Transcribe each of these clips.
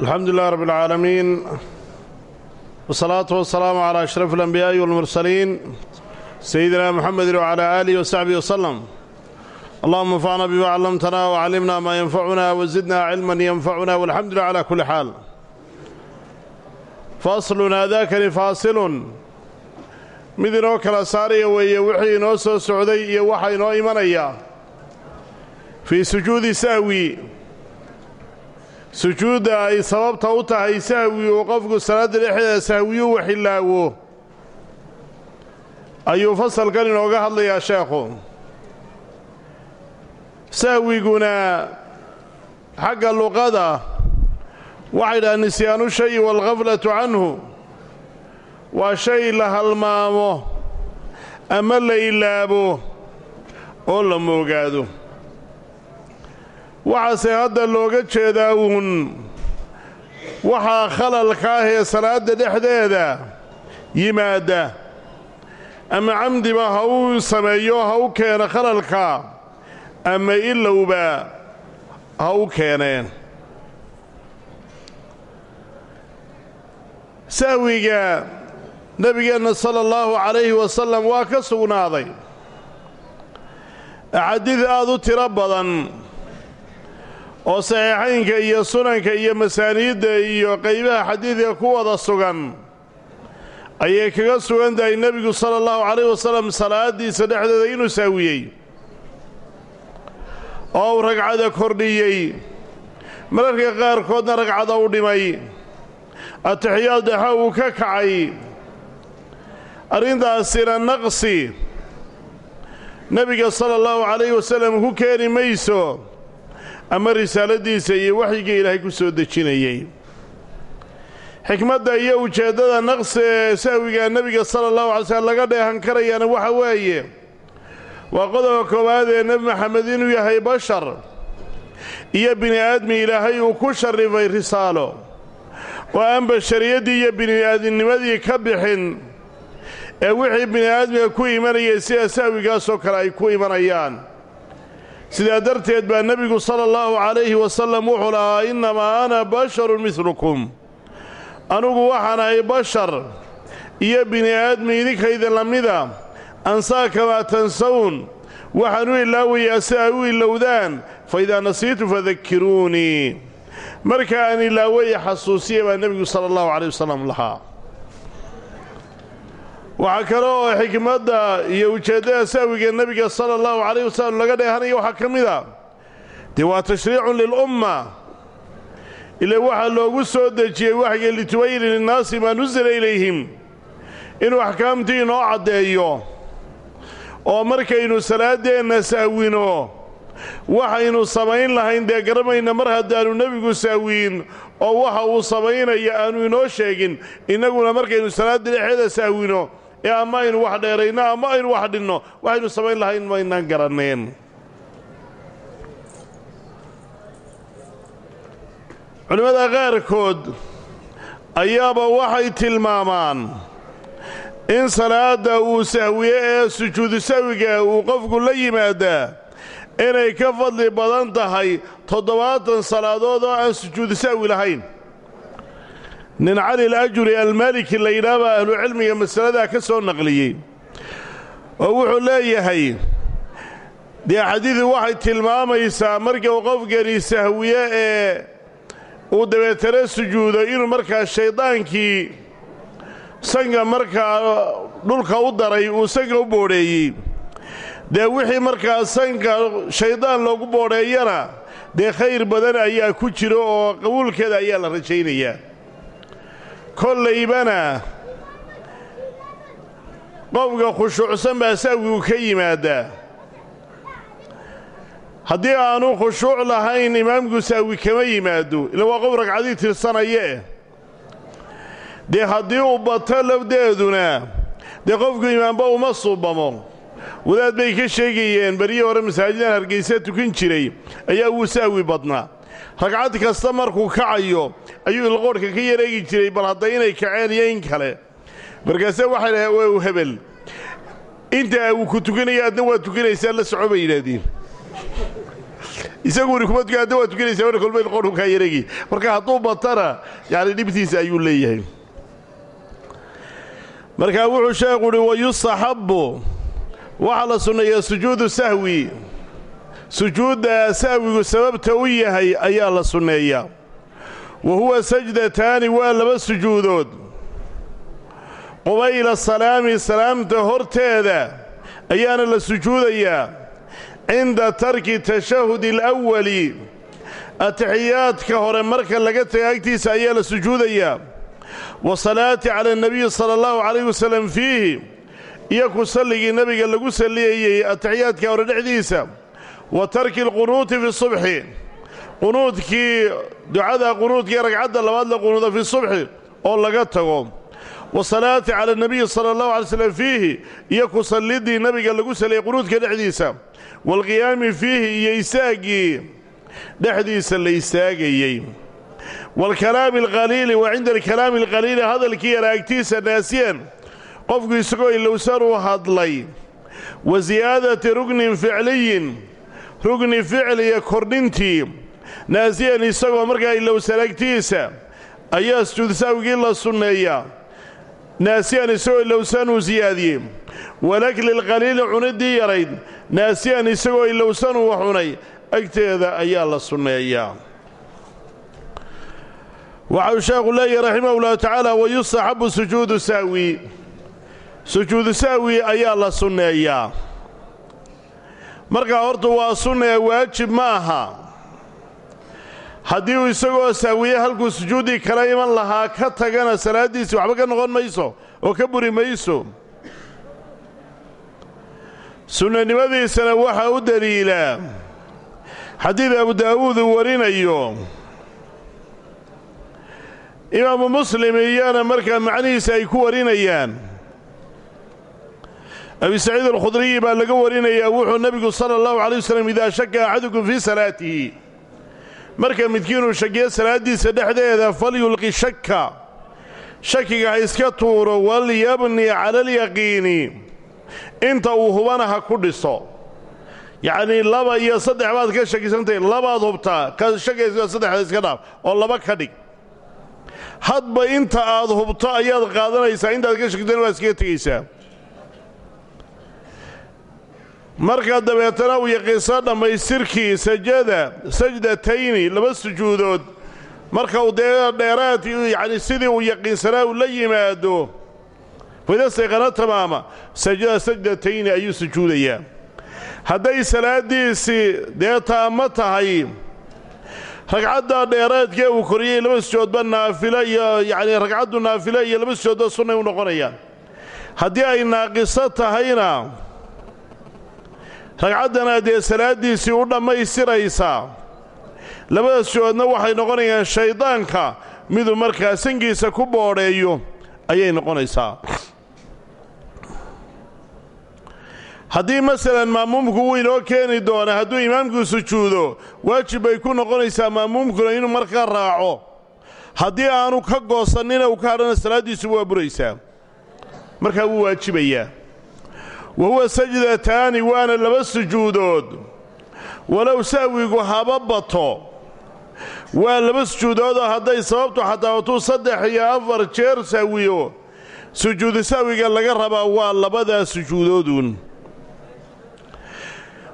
alxamdu lilah rab اlcaalamiin wsalaatu wasalaamu calaa ashraf alanbiyaa'i walmursaliin sayidina muxamedi wcalaa aalihi wasaxbihi wasalam allahuma anfacna bima callamtana wcallimna maa yanfacuna wazidna cilman yanfacuna walxamdu lilah cala kulli xaal faslun aadaakani faasilun mid inoo kala saaraya weeye wixii inoo soo socday iyo waxa inoo imanaya. Fii sujuudi sahwi sujuudda ay sababta u tahay sahwi uu qofku salaadda dhexdeeda sahwiyuu waxilaawo ayuu fasalkan inooga hadlayaa sheekhu. Sahwiguna xagga luqada waxay dhaha nisyaanu shayi waalkhaflatu canhu. Waa shay la halmaamo ama la ilaabo oo la moogaado waxaase hadda looga jeedaa uun. Waxaa khalalka ah ee salaadda dhexdeeda yimaadda ama camdiba ha uu sameeyo ha u keeno khalalka. Ama ilowba ha u keeneen. Sahwiga nebigeenna sala allahu calayhi wasalam waa ka sugnaaday. Axaadiid aad u tiro badan oo saxiixaynka iyo sunanka iyo masaaniidda iyo qaybaha xadiidka ku wada sugan ayay kaga sugan tahay nebigu sala allahu calayh wasalam salaaddiisa dhexdeeda inuu saawiyey oo uu ragcada kordhiyey. Mararka qaarkoodna ragcada u dhimay. Atixiyaad dhexe uu ka kacay. Arrintaasina naqsi. Nebiga sala allahu calayhi wasalam ku keeni mayso ama risaaladiisa iyo waxyiga ilaahay ku soo dejinayey xikmadda iyo ujeeddada naqsi ee sahwiga nebiga sala allahu alay slm laga dheehan karayaana waxa weeye waa qodobka koowaad ee nebi maxamed inuu yahay bashar iyo bini aadmi ilaahay uu ku sharrifay risaalo. Oo aan bashariyaddii iyo bini'aadinimadii ka bixin ee wixii bini'aadmiga ku imanayay sida sahwigaasoo kale ay ku imanayaan sidaa darteed baa nebigu sala allahu calayhi wasalam wuxuu lahaa innamaa ana basharun midlukum anugu waxaan ahay bashar iyo bini'aadmi idinkayda la mida ansaa kamaa tansawn waxaan u ilaawayaa si ay u ilowdaan fa idaa nasiitu fadakiruunii marka aan ilaawaya xasuusiya baa nebigu sala allahu calayh wasalam lahaa waxaa kale oo xikmadda iyo ujeeddada sahwiga nebiga sala allahu calayh wasalam laga dheehanaya waxaa ka mid a dee waa tashriicun lilumma ila waxaa loogu soo dejiyey waxyiga litubayini linnaasi maa nusila ilayhim. Inuu axkaamtii inoo caddeeyo. Oo markaynu salaaddeenna sahwino waxaynu samayn lahayn dee garamayna mar haddaannu nebigu sahwiin oo waxa uu samaynaya aanu inoo sheegin. Innaguna markaynu salaadda dhexeeda sahwino ee ama aynu wax dheerayno ama aynu wax dhinno waxaynu samayn lahayn maynaan garanneen culimmada qaarkood ayaaba waxay tilmaamaan in salaadda uu sahwiye ee sujuudu sahwiga uu qofku la yimaadaa inay ka fadli badan tahay toddobaatan salaadood oo aan sujuudu sahwi lahayn nin cali alajuri almaaliki la yidhaahbaa ahlucilmiga masaladaa ka soo naqliyey. Oo wuxuu leeyahay dee xadiidu waxay tilmaamaysaa marka uu qofkani sahwiye ee uu dabeetana sujuudo inuu markaa shayddaankii sanka markaa dhulka u daray uu sanka u boodheeyey dee wixii markaa sanka shayddaan loogu boodheeyana dee khayr badan ayaa ku jira oo qabuulkeeda ayaa la rajaynayaa kollaybana. Qofka khushuucsan baa sahwigu ka yimaaddaa haddii aanu khushuuc lahayn imaamku sahwi kama yimaado. Ila waa qof ragcadii tirsanayee. Dee haddii uu bato lafdeeduna dee qofku imaamba uma suubamo. Wadaad bay ka sheegayeen beryihii hore masaajidan hargaysa tukan jiray ayaa wuu sahwi badnaa. Ragcad kasta markuu kacayo ayuu ilqoodhka ka yareegi jiray bal hadda inay kaceen iyo in kale. Markaase waxay dhahay waa hebel. Inta uu ku tukanaya adna waa tukanaysaa la soco bay yidhaahdeen. Isaguni kuma tukan hadda waa tukanaysaa mar kolba qodhu kaa yaregi marka hadduu batana yacni dhibtiisa ayuu leeyahay. Markaa wuxuu sheekhu uhi wayustaxabbu waxaa la sunneeyaa sujuudu sahwi. Sujuudda sahwigu sababta u yahay ayaa la sunneeyaa wa huwa sajdataani waa laba sujuudood. Qubayla salaami salaamta horteeda ayaana la sujuudayaa. Cinda tarki tashahudi alawali atixiyaadka hore marka laga taga agtiisa ayaa la sujuudayaa. Wa salaati cala annabiyi sala allahu calayh wasallam fiihi iyo ku salligii nebiga lagu salliyayey atixiyaadka hore dhexdiisa. Wa tarki alqunuuti fi subxi qunuudkii ducada qunuudkii ragcadda labaad la qunuuda fi subxi oo laga tago. Wa salaati cala anabiyi sala allahu alay slam fiihi iyo ku sallidii nebiga lagu saliyey qunuudka dhexdiisa. Waalqiyaami fiihi iyo isaaggii dhexdiisa la istaagayey waalkalaami alqaliili wa cinda alkalaami alqaliili hadalkii yaraagtiisa naasiyan qofku isagoo ilowsan uu hadlay. Wa siyaadati rugnin ficliyin rugni ficliya kordhintii naasiyan isagoo markaa ilowsanagtiisa ayaa sujuud sahwigii la sunneeyaa naasiyan isagoo ilowsan uu siyaadiyey. Walakli lqaliili cuniddii yarayd. Naasiyan isagoo ilowsan uu cunay. Agteeda ayaa la sunneeyaa waxau sheekhu leeyahy raximah ullahu tacaala wayustaxabu sujuudu sahwi sujuudu sahwi ayaa la sunneeyaa markaa horta waa sunnee waajib ma aha haddii uu isagoo sahwiye halkuu sujuuddii kala iman lahaa ka tagana salaaddiisii waxba ka noqon mayso oo ka buri mayso. Sunnanimadiisana waxaa u deliilaa xadiid abu daawuud uu warinayo. Imaamu muslim iyana markaa macnihiisa ay ku warinayaan. Abi saciid alkhudriyi baa laga warinayaa wuxuu nebigu sala allahu calay wasalam idaa shaka axadukum fii salaatihi marka midkiinuu shakiyo salaaddiisa dhexdeeda falyulqi shakka. Shakiga ha iska tuuro walyabni cala alyaqiini inta uu hubana ha ku dhiso. Yacnii laba iyo saddex baad ka shakisantahay labaad hubtaa ka shakaysa saddexda iska dhaaf oo laba ka dhig. Hadba inta aad hubto ayaad qaadanaysaa intaad ka shakisana waad iskaga tegaysaa marka dabeetana uu yaqiinso dhammaystirkii sajada sajdatayni laba sujuudood. Marka uu dee dheeraad yacni sidii uu yaqiinsanaa uu la yimaado. Fidastayqana tamaama sajada sajdatayni ayuu sujuudayaa. Hadday salaaddiisii dee taamo tahay. Ragcadda dheeraadkee uu koriyey laba sujoodba naafilo iyo yacnii ragcaddu naafilo iyo laba sujoodba sunnay u noqonayaan. Haddii ay naaqiso tahayna ragcaddana dee salaaddiisii u dhammaystiraysaa labada sujoodna waxay noqonayaan shayddaanka miduu markaa sangiisa ku boodheeyo ayay noqonaysaa. Haddii masalan maamuumku wuu inoo keeni doona hadduu imaamku sujuudo waajib bay ku noqonaysaa maamuumkuna inuu markaa raaco. Haddii aanu ka goosannina uu ka hadhana salaaddiisu waa buraysaa. Markaa wuu waajibayaa wa huwa sajdataani waana laba sujuudood walow sahwigu haba bato waa laba sujuudoodoo hadday sababtu xataa watuu saddex iyo afar jeer sahwiyo sujuudu sahwiga laga rabaa waa labadaa sujuudooduun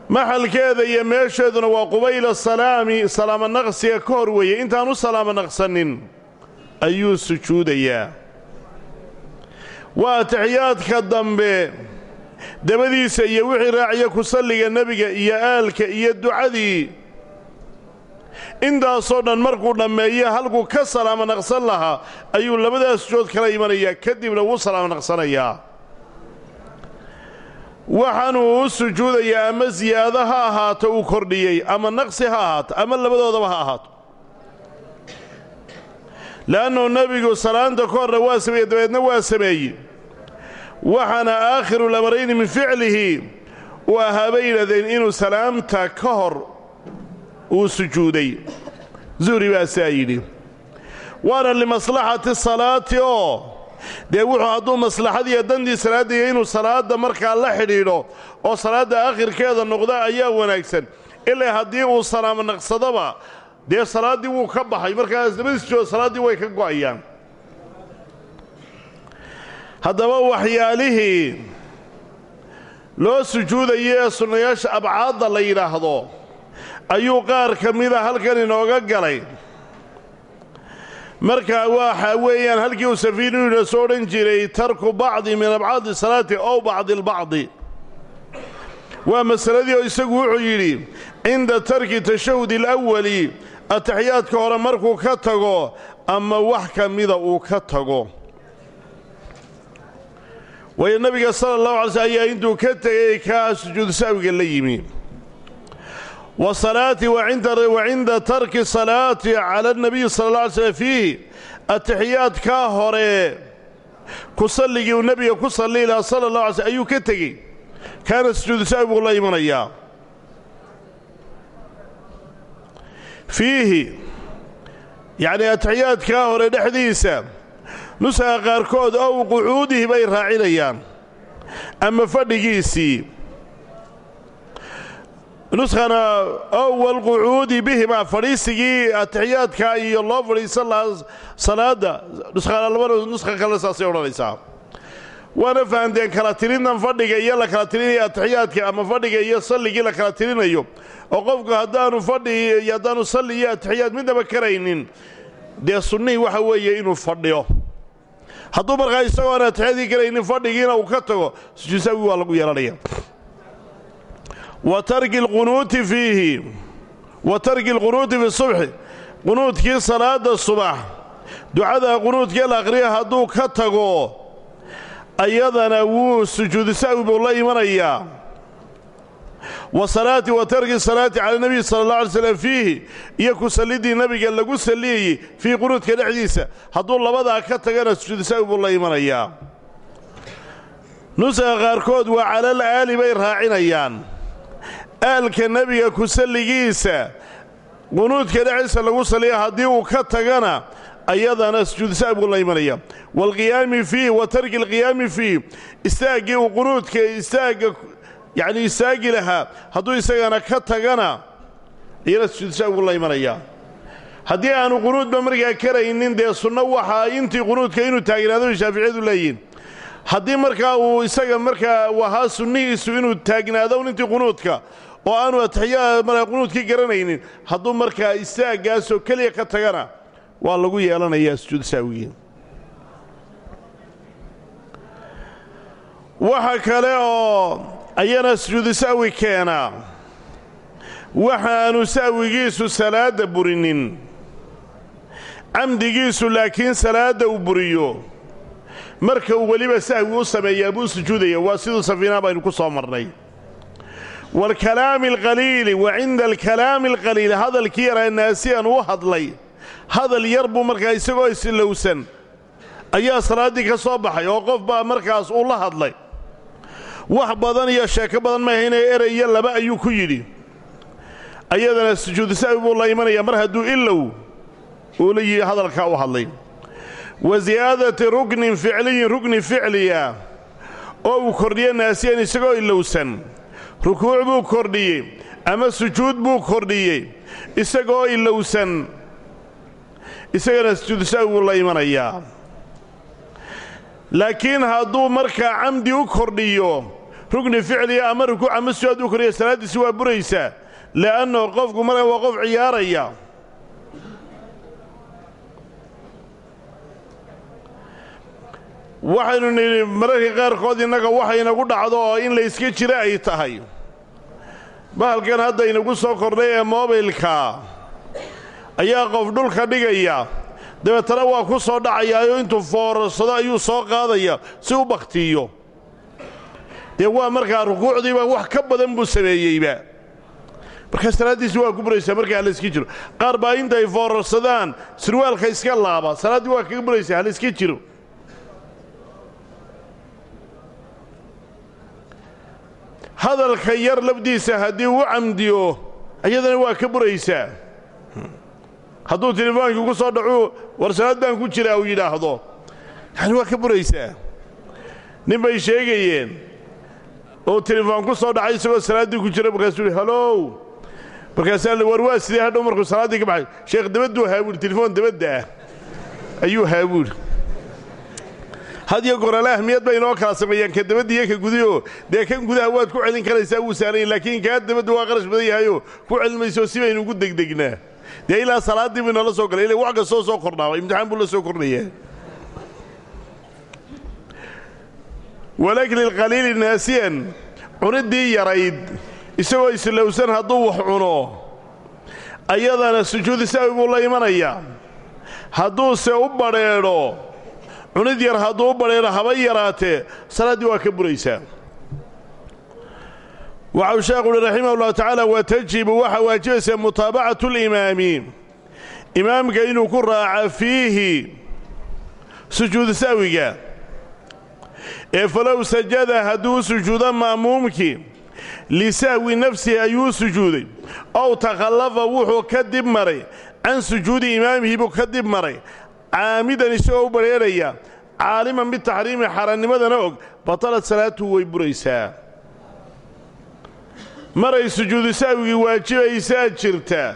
maxalkeeda iyo meesheeduna waa qubayla salaami salaamo naqsiga ka hor weeye intaan u salaamo naqsanin ayuu sujuudayaa waa atixiyaadka dambe dabadiisa iyo wixii raaciya ku salliga nebiga iyo aalka iyo ducadii. Intaasoo dhan markuu dhammeeyo halkuu ka salaamo naqsan lahaa ayuu labadaas sujood kala imanayaa kadibna wuu salaamo naqsanayaa waxaanuu u sujuudayaa ama siyaado ha ahaato uu kordhiyey ama naqsi ha ahaato ama labadoodaba ha ahaato. Le'annu nebigu salaanta ka horna waa sameeyey dabeedna waa sameeyey waxaana aakhiru lamarayni min ficlihi uu ahaa bay yidhahdeen inuu salaamta ka hor uu sujuuday. Zuhri baa saa yidhi waana limaslaxati salaati oo dee wuxuu hadduu maslaxadiiyo dandii salaadaya inuu salaadda markaa la xidhiidho oo salaadda aakhirkeeda noqda ayaa wanaagsan. Ilaa haddii uu salaamo naqsadaba dee salaaddii wuu ka baxay markaas labadiis jood salaaddii way ka go'ayaan haddaba waxyaalihii loo sujuudayo ee sunnayaasha abcaadda la yidhaahdo ayuu qaar ka mida halkan inooga galay. Markaa waxa weeyaan halkii uu safiinuhina soo odhan jiray tarku bacdi min abcaadi salaati ow bacdi albacdi waa masaladii oo isagu wuxuu yidhi cinda tarki tashahudi alawali ataxiyaadka hore markuu ka tago ama wax ka mida uu ka tago waayo nebiga sala allahu alay slm ayaa intuu ka tegay kaa sujuudu sahwiga la yimi. Wa salaati wa cinda tarki salaati cala anabiyi sala alla alay slm fiihi atixiyaadkaa hore. Ku salligii uu ku salli lahaa sala allah alay slm ayuu ka tegey. Kaana sujuudu sahwi buu la imanayaa fiihi yacnii atixiyaadkaa hore dhexdiisa nusaha qaarkood ow qucuudihi bay raacinayaan. Ama fadhigiisii. Nuskhana owal qucuudi bihimaa fadhiisigii atixiyaadka iyo loo fadhiisan lahaa salaadda. Nuskhana labada nuskha kale saasay odhanaysaa. Waana fahamteen kala tirintan fadhiga iyo la kala tirinaya atixiyaadka ama fadhiga iyo salligii la kala tirinayo. Oo qofku haddaanu fadhi haddaanu salli iyo atixiyaad midnaba karaynin. Dee sunnihii waxa weeye inuu fadhiyo hadduu markaa isagoo aan atixyadii karaynin fadhigiina uu ka tago sujuud sahwi waa lagu yeelanaya wa tarki alqunuuti fiihi wa tarki alqunuuti fi subxi qunuudkii salaadda subax ducada qunuudkii la aqhriya hadduu ka tago ayadana wuu sujuudu sahwi buu la imanayaa wa salaati wa tarki salaati cala nebiyi sala allah alay slam fiihi iyo ku sallidii nebiga lagu salliyayey fii qunuudka dhexdiisa. Hadduu labadaa ka tagana sujuudu sahwi buu la imanayaa nusaga qaarkood waa calal aali bay raacinayaan. Aalka nebiga ku salligiisa qunuudka dhexdiisa lagu salliya haddii uu ka tagana ayadana sujuudu sahwi buu la imanaya. Waalqiyaami fiih wa tarki alqiyaami fiih istaaggii uu yacnii istaagi lahaa hadduu isagana ka tagana iyana buu la imanayaa haddii aanu qunuudba markaa karaynin dee sunno waxaa intii qunuudka inuu taagnaado shaaficiyadu leeyihiin haddii markaa uu isaga markaa wahaa sunnihiisu inuu taagnaado intii qunuudka oo aanu atixiyaa markaa qunuudkii garanaynin hadduu markaa istaaggaasoo keliya ka tagana waa lagu yeelanayaa sujuud saawigii waxa kale oo ayana sujuudu sahwi keenaa waxaanu sahwigiisu salaadda burinin. Camdigiisu laakiin salaadda uu buriyo. Marka uu weliba sahwi u sameeyaa buu sujuudaya waa siduu safiinaa baynu ku soo marnay. Waalkalaami alqaliili wa cinda alkalaami alqaliili hadalkii yaraa naasiyan u hadlay hadal yar buu markaa isagoo isilowsan ayaa salaaddii ka soo baxay oo qof baa markaas uu la hadlay wax badan iyo sheeko badan maahaynee erey iyo laba ayuu ku yidhi. Ayadana sujuudu sahwi buu la imanayaa mar hadduu ilow uu la yidhi hadalkaa u hadlay. Wa siyaadati ruknin ficliyin rukni ficliya oo uu kordhiye naasiyan isagoo ilowsan. Rukuuc buu kordhiyey ama sujuud buu kordhiyey isagoo ilowsan. Isagana sujuudu sahwi buu la imanayaa laakiin hadduu markaa camdi u kordhiyo rugni ficliya ama rukuuc ama sujuud u kordhiya salaaddiisi waa buraysaa le'anno qofku markaa waa qof ciyaaraya. Waxaynu nidhi mararka qaarkood innaga waxaynagu dhacdo oo in layska jira ay tahay. Bahalkan hadda inagu soo kordhay ee moobilka ayaa qof dhulka dhigaya. Dabeetana waa ku soo dhacayaayo intuu foorarsado ayuu soo qaadaya si u bakhtiiyo dee waa markaa rukuucdiiba wax ka badan buu sameeyeyba. Markaa salaaddiisi waa ku buraysaa markaa halayska jiro. Qaar baa intay foorarsadaan sirwaalka iska laaba. Salaaddii waa kaga buraysaa halayska jiro. Hadalka yar lafdiisa haddii uu camdiyo iyadana waa ka buraysaa. Hadduu tilefoonkii ku soo dhacuu war salaad ku jiraa uu yidhaahdo. Yani waa ka buraysaa. Sheegayeen oo telefoon ku soo dhacay isagoo salaaddii ku jira markaasuu yidhi halow markaasaa la war waa sidee hadhow markuu salaaddii ka baxay? Sheekh dabadduu haabuuri telefoon dabadda ah. Ayuu haabuuri had iyo gorale ahmiyad bay inoo kala sameeyaan ka dabadda iyo ka gudioo dee kan gudaha waad ku celin karaysaa wuu saaranya laakiin kaa dabadda waa qarash badan yahayoo? Ku celin mayso si baynu ugu degdegnaa. Dee ilaa salaaddii buu inoola soo galay ila wax kastoo soo kordhaaba imtixaan buu la soo kordhayaa walakli lqaliili naasiyan cuniddii yarayd isagoo islowsan hadduu wax cuno ayadana sujuudi saawi buu la imanayaa hadduuse u badrheedho cunid yar hadduu u badrheedho haba yaraatee salaaddii waa ka buraysaa waxau sheekhu uhi raximah ullahu tacaala wa tajibu waxaa waajibaysaa mutaabacatu limaami. Imaamka inuu ku raaca fiihi sujuudu saawiga ee falow sajada hadduu sujuudo ma'muumkii lisahwi nafsihi ayuu sujuuday. Ow takhallafa wuxuu ka dib maray. Can sujuudi imaamihi buu ka dib maray. Caamidan isagoo u badrheeraya caaliman bitaxriimi xaaraannimadana og batalat salaatuhu way buraysaa. Maray sujuudu sahwigii waajibaysaa jirta.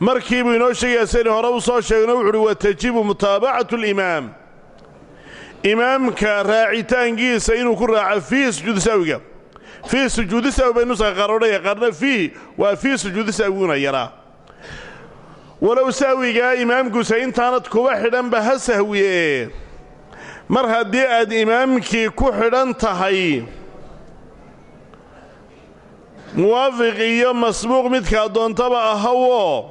Markii buu inoo sheegayaa saynu hore u soo sheegno wuxuuhi wa tajibu mutaabacatu alimaam imaamka raacitaankiisa inuu ku raaco fiihi sujuudu sahwiga fiihi sujuudi sahwi bay nuska qaroodhaya qaarna fiihi waa fiihi sujuudi sahwiguna yaraa walow sahwigaa imaamkuusa intaanad kuba xidhanba ha sahwiye. Mar haddii aad imaamkii ku xidhan tahay muwaafiq iyo masbuuq midkaa doontaba ahawoo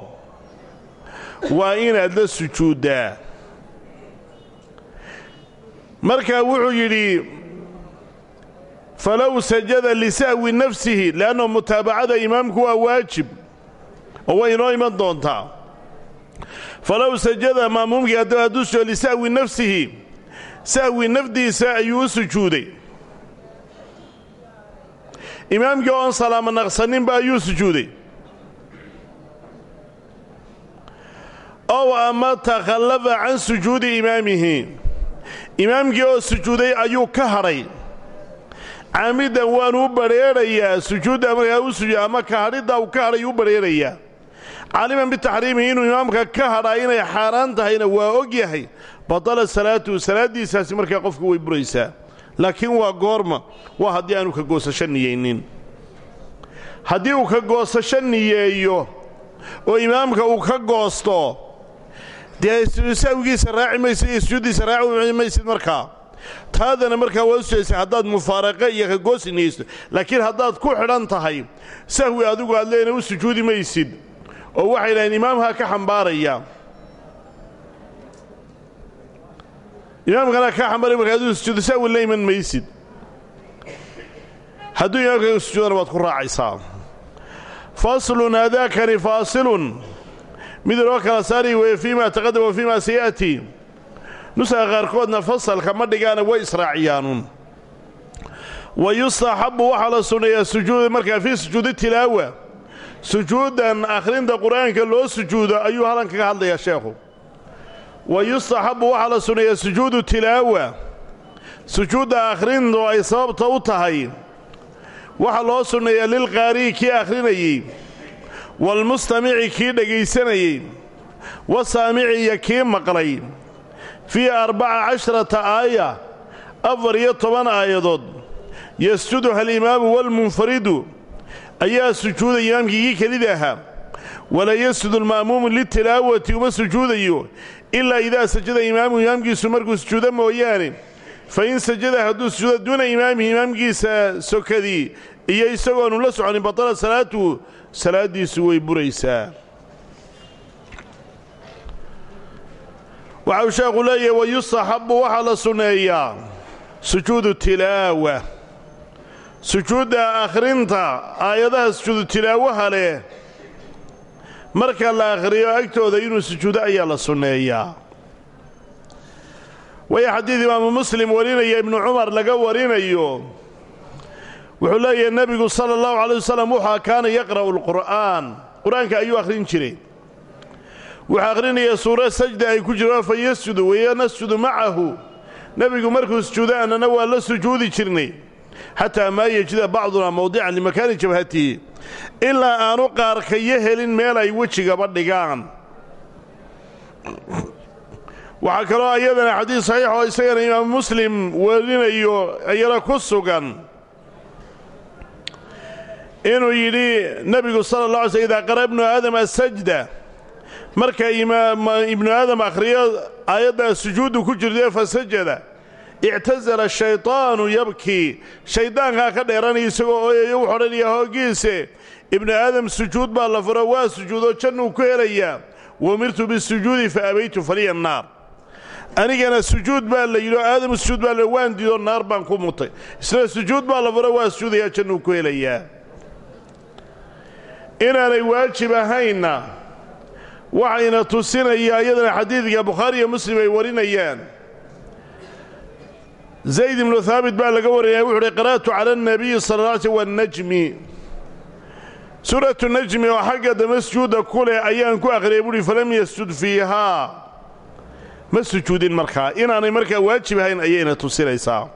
waa inaad la sujuuddaa markaa wuxuu yidhi falow sajada lisahwi nafsihi le'anno mutaabacada imaamku waa waajib oo way inoo iman doontaa. Falow sajada ma'muumkii haddaba hadduu lisahwi nafsihi sahwi nafdiisa ayuu u sujuuday. Imaamkii oon salaamo naqsaninba ayuu sujuuday. Ow ama takhallafa can sujuudi imaamihi imaamkii oo sujuuday ayuu ka hadhay. Caamidan waanu u badrheerayaa sujuudda markaa u sujuud ama ka hadhidda uu ka hadhay u badrheerayaa caaliman bitaxriimihi inuu imaamka ka hadhaa inay xaaraan tahayna waa og yahay. Batala salaatuhu salaaddiisaasi markaa qofku way buraysaa. Laakiin waa goorma waa haddii aanu ka goosasho niyeynin. Haddii uu ka goosasho niyeeyo oo imaamka uu ka goosto dee sahwigiisa raaci maysid iyo sujuuddiisa raaci maysid markaa taadana markaa waa u sugaysa haddaad mufaaraqe iyo ka laakiin haddaad ku xidhan tahay sahwi adigu aad leena u sujuudi maysid oo waxay dhahaen imaamkaa ka xambaaraya. Imaamkana ka xambaaraya marka aduu sujuudu sahwi la iman maysid. Hadduu imaamka sujuudana waad ku raacaysaa. Faslun haadaakani faasilun mid kala saari weeye fii ma wa fii ma saya'ti nusaga qaarkoodna fasalka ma dhigaana way israaciyaanuun. Wa yustaxabbu waxaa la sunneeyaa sujuuda markaa fii sujuudi tilaawa. Sujuuddan akhrinta qur'aanka loo sujuudo ayuu halkan kaga hadlayaa sheekhu. Wa yustaxabbu waxaa la sunneeyaa sujuudu tilaawa. Sujuudda akhrintu ay sababta u tahay. Waxaa loo sunneeyaa lilqaari'i kii akhrinayey waalmustamici kii dhegaysanayey wasaamici iyo kii maqlay fii arbaca casharata aaya afar iyo toban aayadood yasjuduha alimaamu waalmunfaridu ayaa sujuuda imaamkii kii kelida ahaa walaa yasjudu alma'muumu litilaawati uma sujuudayo ilaa idaa sajada imaamuhu imaamkiisu markuu sujuudo mooyaane fa in sajada hadduu sujuudo duuna imaamihi imaamkiisa sokadii iyo isagoonu la soconin batala salaatuhu salaaddiisu way buraysaa. Waxau sheekhu leeyahay wa yustaxabbu waxaa la sunneeyaa sujuudu tilaawa. Sujuudda akhrinta aayadaha sujuudu tilaawaha leh marka la akhriyo agtooda inuu sujuudo ayaa la sunneeyaa. Waya xadiid imaamu muslim warinaya ibnu cumar laga warinayo wuxuu leeyahay nebigu sala allahu calay wasalam wuxaa kaana yaqra'u alqur'aan. Qur'aanka ayuu akhrin jiray. Wuxuu akhrinaya suuro sajda ay ku jiraan fa yasjudu weeye nasjudu macahu nebigu markuu sujuudo annana waa la sujuudi jirnay xataa maa yejida bacduna mawdican limakaani jabhatihi ilaa aanu qaarkayo helin meel ay wejigaba dhigaan. Waxaa kaloo ayadana xadiid saxiix oo isagana imaamu muslim werinayo iyana ku sugan inuu yidhi nebigu sala allah alay sl idaa qara ibnu aadam asajda marka ibnu aadam akhriyo aayaddaa sujuuddu ku jirtee fasajada ictasala shaydaanu yabkii shayddaankaa ka dheeranaya isagoo ooyayo wuxu odhanaya hooggiise ibnu aadam sujuud baa la furo waa sujuudo jannuu ku helayaa wamirtu bisujuudi fa abaytu faliya naar. Anigana sujuud baa la yidhi oo aadam sujuud baa la waan diidoo naar baan ku mutay. Isna sujuud baa la furo waa sujuudayaa jannuu ku helayaa inaanay waajib ahaynna. Waxayna tusinayaa iyadana xadiidka bukhaari iyo muslim ay warinayaan. Zayd ibnu haabit baa laga warinaya wuxu uhi qara'tu cala annabiyi sala alla alay slm wannajmi. Suuratu najmi oo xagga dambe sujuudda ku leh ayaan ku akhriyay buuhi falam yasjud fiihaa. Ma sujuudin markaa. Inaanay markaa waajib ahayn ayayna tusinaysaa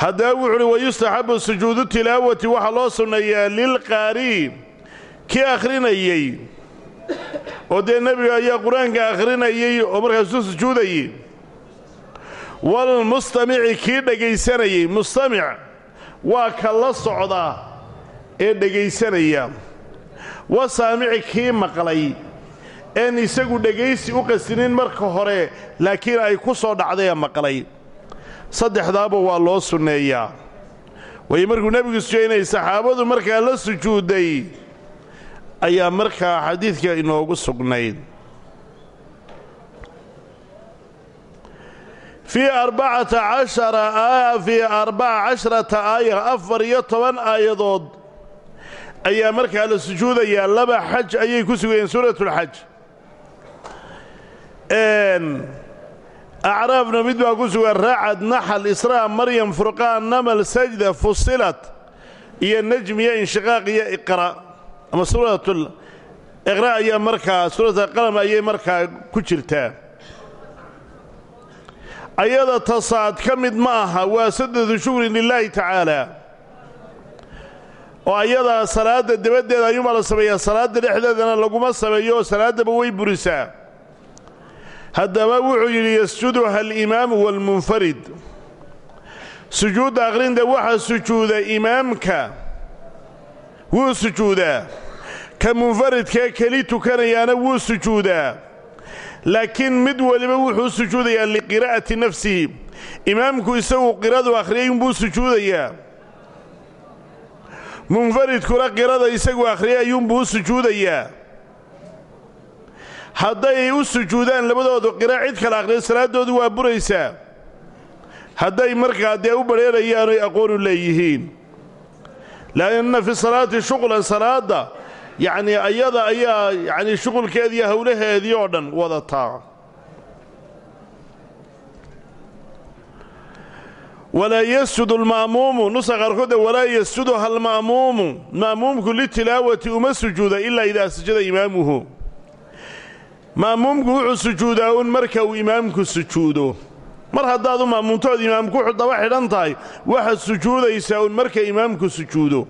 haddaba wuxu uhi wayustaxabu sujuudu tilaawati waxaa loo sunneeyaa lilqaari kii akhrinayey. Oo dee nebiga ayaa qur'aanka akhrinayey oo markaasuu sujuudayey. Walmustamici kii dhegaysanayey mustamic waa ka la socda ee dhegaysanaya. Wa saamici kii maqlay een isagu dhegaysi u qasinin marka hore laakiin ay ku soo dhacdayee maqlay saddexdaaba waa loo sunneeyaa. Waayo markuu nebigu sujuudaynay saxaabadu markaa la sujuudday ayaa markaa xadiidka inoogu sugnayd. Fii arbacata cashara fii arbaca casharata aaya afar iyo toban aayadood ayaa markaa la sujuudayaa. Laba xaj ayay ku sugayeen suuratulxaj acraafna mid baa ku sugan raacad naxal israa maryam furqaan namal sajda fusilat iyo najmiya inshiqaaq iyo iqra ama suuratul iqra ayaa markaa suurat qalam ayay markaa ku jirtaa ayada tasaad ka mid ma aha waa sadadu shukrin lilaahi tacaala oo ayadaa salaadda dabaddeeda ayuunbaa la sameeyaa salaadda dhexdeedana laguma sameeyo oo way burisaa haddaba wuxuu yidhi yasjuduha alimaamu waalmunfarid sujuudda akhrinta waxaa sujuuda imaamka wuu sujuudaa. Ka munfaridkee keli tukanayaana wuu sujuudaa. Laakiin mid weliba wuxuu sujuudayaa liqiraa'ati nafsihi. Imaamku isagu qiradu akhriyay unbuu sujuudayaa. Munfaridkuna qirada isagu akhriyay ayuunbuu u sujuudayaa hadday u sujuudaan labadoodu qira cid kale akhriya salaaddoodu waa buraysaa. Hadday markaa dee u badheerayaan oy aqoonu leeyihiin. Laanna fi salaati shuqlan salaadda yacnii ayada ayaa yacnii shuqulkeediiyo howlaheedii oo dhan wadataa walaa yasjudu alma'muumu nusa qaarkoodda walaa yasjuduha alma'muumu ma'muumku litilaawati uma sujuuda ilaa idaa sajada imaamuhu ma'muumku wuxuu sujuudaa un marka uu imaamku sujuudo. Mar haddaad u ma'muumtood imaamku wuxuu daba xidhan tahay waxaad sujuudaysaa un marka imaamku sujuudo.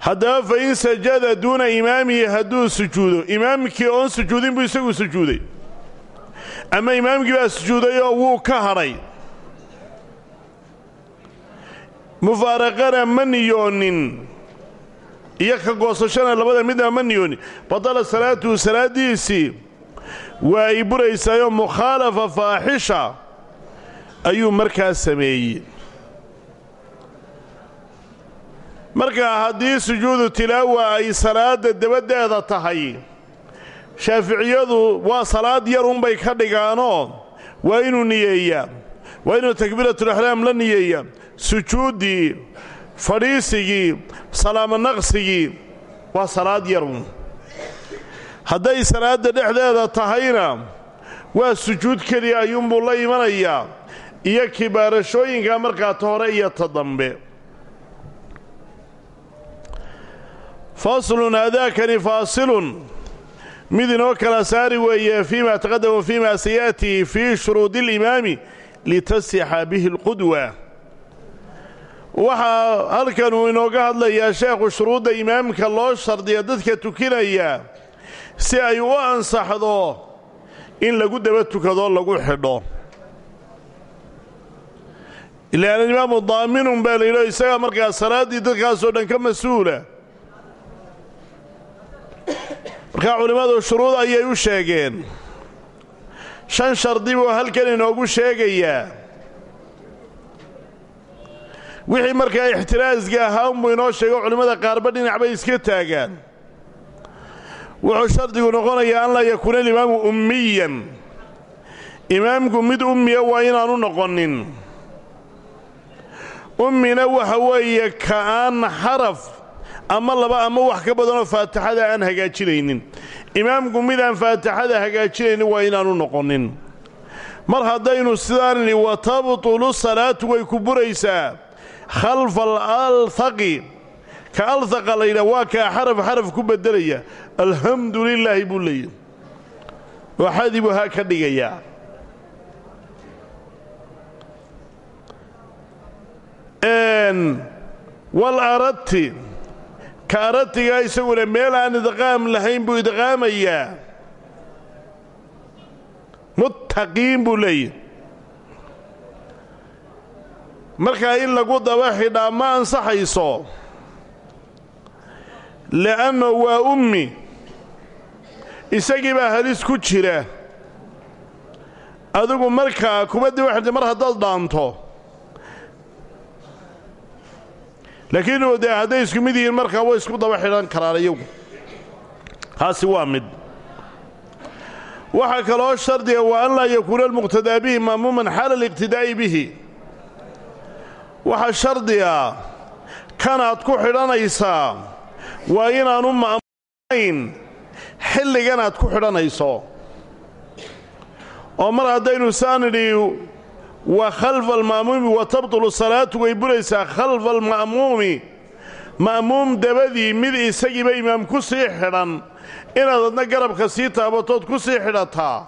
Haddaba fa in sajada duuna imaamihi hadduu sujuudo imaamkii oon sujuudin buu isagu sujuuday. Ama imaamkii baa sujuuday oo wuu ka hadhay. Mufaaraqana ma niyoonin iyo ka goosashana labada midnaba ma niyoonin badala salaatuhu salaaddiisii waa ay buraysaayoo mukhaalafa faaxisha. Ayuu markaa sameeyey. Markaa haddii sujuudu tilaawa ay salaadda dabaddeeda tahay shaaficiyadu waa salaad yar unbay ka dhigaanoo waa inuu niyeeyaa waa inuu takbiiratulixraam la niyeeyaa. Sujuuddii fadhiisigii salaamo naqsigii waa salaad yarun hadday salaadda dhexdeeda tahayna waa sujuud keliya ayuunbuu la imanayaa iyo kibaarashooyinka markaa ta hore iyo ta dambe. Faslun adaakani faasilun mid inoo kala saari weeye fii ma taqadama fii ma sayaati fii shuruudi alimaami litasixa bihi alqudwa waxaa halkan uu inooga hadlayaa sheekhu shuruudda imaamka loo shardiya dadka tukinaya si ay u ansaxdo in lagu daba tukadoo lagu xidho. Ilaan alimaamu daaminun baa la yidhao isagaa markaa salaaddii dadkaasoo dhan ka mas'uula. Markaa culimmadu shuruud ayay u sheegeen. Shan shardi buu halkan inoogu sheegayaa wixii markaa ixtiraaska ahaa unbuu inoo sheego culimmada qaarba dhinac bay iska taagaan. Wuxuu shardigu noqonayaa an laa yakuuna alimaamu ummiyan. Imaamku mid ummiya waa inaanu noqonin. Ummina waxa weeye ka aan xaraf ama laba ama wax ka badanoo faatixada aan hagaajinaynin. Imaamku midaan faatixada hagaajinaynin waa inaanu noqonin. Mar haddaynu sidaan idhi wa tabtulu salaatu way ku buraysaa khalfa alalhaqi ka alhaqa la yidhaha waa kaa xaraf xaraf ku beddelaya. Alxamdu lilaahi buu leeyahy oo xadibu ha ka dhigayaa. Wal aradti ka aratigaa isaguna meel aan idqaam lahayn buu idqaamayaa. Muttaqiin buu leeyahy markaa in lagu daba xidhaa ma ansaxayso le'anno waa ummi isagii baa halis ku jira. Adigu markaa kuma daba xidhta mar haddaad dhaanto. Laakiin dee hadday isku mid yihiin markaa way isku daba xidhan karaan iyagu. Taasi waa mid. Waxaa kaloo shardiga waa an laa yakuuna almuqtadaa bihi ma'muuman xaala aliqtidaa'i bihi waxaa shardiga kanaad ku xidhanaysaa waa inaanu ma'muunayn xilligan aad ku xidhanayso. Oo mar haddaynu saan idhi wa khalfa alma'muumi wa tabtulu salaatu way buraysaa khalfa alma'muumi ma'muum dabadii mid isagiiba imaam ku sii xidhan inaad adna garabka sii taabatood ku sii xidhataa.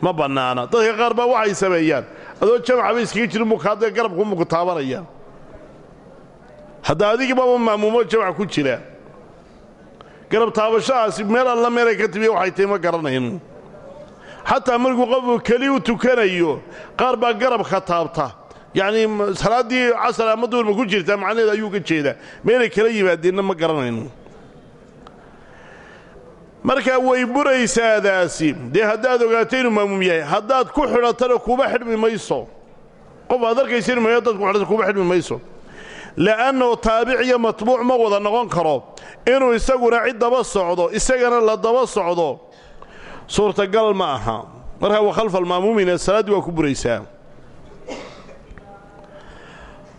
Ma bannaana dadka qaar baa waxay sameeyaan adoo jamacaba iskaga jirin mukaadee garabku muku taabanaya. Hadda adigibaba ma'muumo jamac ku jira. Garab taabashadaasi meel alla meelay ka timiya waxay tahay ma garanayn xataa markuu qofku keli u tukanayo qaar baa garabka taabta. Yacnii salaaddii casar ama duurma ku jirtaa macnaheeda ayuu ka jeedaa. Meelay kala yimaadeenna ma garanayno markaa way buraysaadaasi dee haddaad ogaato inuu maamuum yahay haddaad ku xidhatana kuba xidhmi mayso. Qof aad arkaysa inu mayo dad ku xidhata kuba xidhmi mayso. Le'annahu taabic matbuuc ma wada noqon karo. Inuu isaguna cid daba socdo isagana la daba socdo. Suurtagal ma aha. Markaa wa khalfa alma'muumina salaaddii waa ku buraysaa.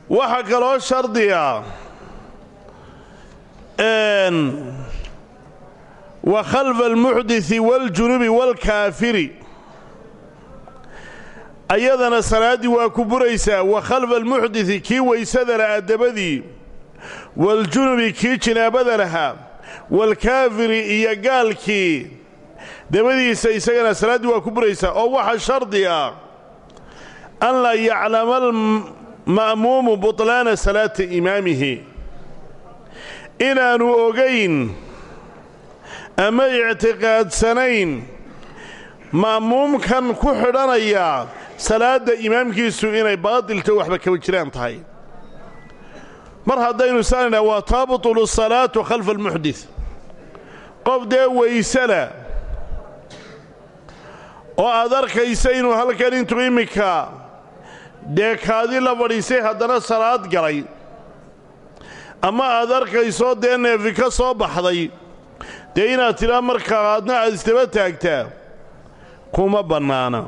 Waxaa kaloo shardiga wa khalfa almuxdisi waaljunubi waalkaafiri ayadana salaaddii waa ku buraysaa wa khalfa almuxdisi kii waysada lahaa dabadii waaljunubi kii jinaabada lahaa waalkaafiri iyo gaalkii. Dabadiisa isagana salaaddii waa ku buraysaa oo waxaa shardi ah an laa yaclama alma'muumu butlaana salaati imaamihi. Inaannu ogayn ama ictiqaadsanayn ma'muumkan ku xidhanaya salaadda imaamkiisu inay baadilto waxba kaba jiraan tahay. Mar haddaynu saanidha waa taabtulu salaatu khalfa almuxdis qof dee waysala oo aad arkaysa inuu halkan intuu immika dee kaadi la fadhiisay haddana salaad galay. Ama aad arkayso dee neefi ka soo baxday dee inaad tidhaa markaa aadna aad isdaba taagtaa. Kuma bannaana.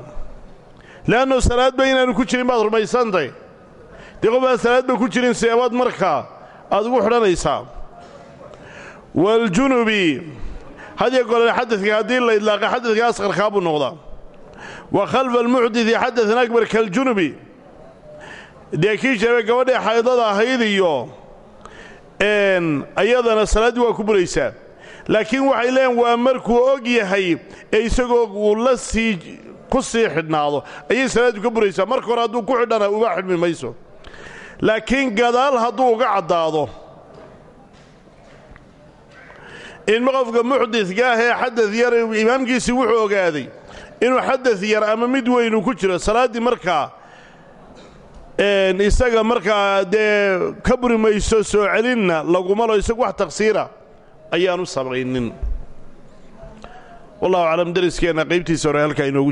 Le'annu salaadba inaanu ku jirin baad rumaysantay. Dee qof aan salaadba ku jirin seebaad markaa aad ugu xidhanaysaa. Waaljunubi hadiyo goleen xadadka haddii la idlaaqa xadadka asqarkaa buu noqdaa. Wa khalfa almuxdidi xadadan akbar kaljunubi dee kii sheebe gabadhii xaydada ahayd iyo ayadana salaaddii waa ku buraysaa laakiin waxay leeyiin waa markuu og yahay ee isagoo uu la sii ku sii xidhnaado ayay salaaddu ka buraysaa. Marka hore hadduu ku xidhana uga xidhmi mayso. Laakiin gadaal hadduu uga caddaado in qofka muxdidka ah ee xadad yar imaamkiisii wuxuu ogaaday inuu xadad yar ama mid weynu ku jiro salaaddii markaa isaga markaa dee ka buri mayso soo celinna lagumalo isagu wax taqsiira ayaanu samaynin wallahu aclam dariskeenna qaybtiisa hore halkaa inoogu